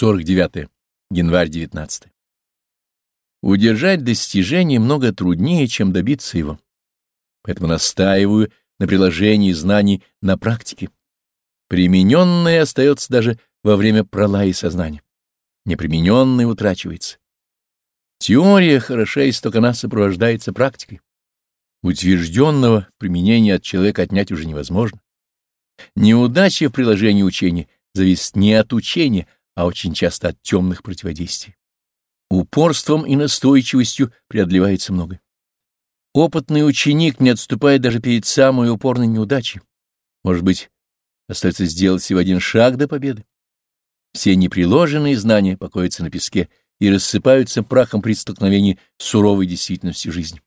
49. Январь 19. Удержать достижение много труднее, чем добиться его. Поэтому настаиваю на приложении знаний на практике. Примененное остается даже во время пролая сознания. Непримененное утрачивается. Теория хороша, если только она сопровождается практикой. Утвержденного применения от человека отнять уже невозможно. Неудача в приложении учения зависит не от учения, а очень часто от темных противодействий. Упорством и настойчивостью преодолевается многое. Опытный ученик не отступает даже перед самой упорной неудачей. Может быть, остается сделать всего один шаг до победы. Все неприложенные знания покоятся на песке и рассыпаются прахом при столкновении с суровой действительностью жизни.